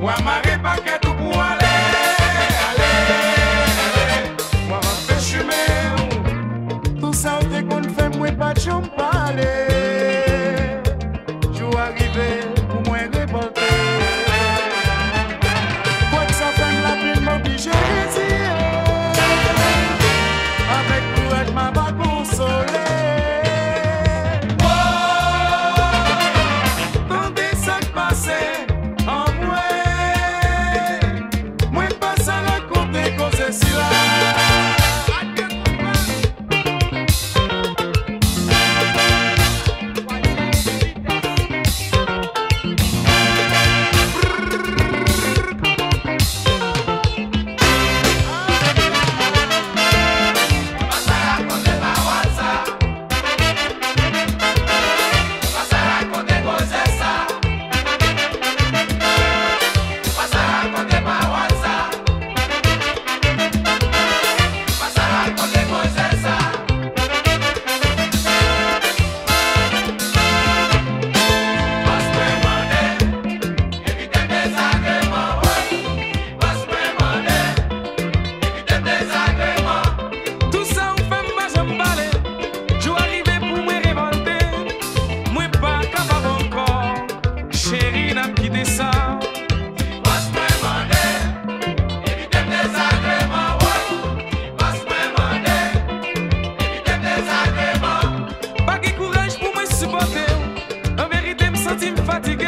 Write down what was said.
N'a quitté ça. Fatigue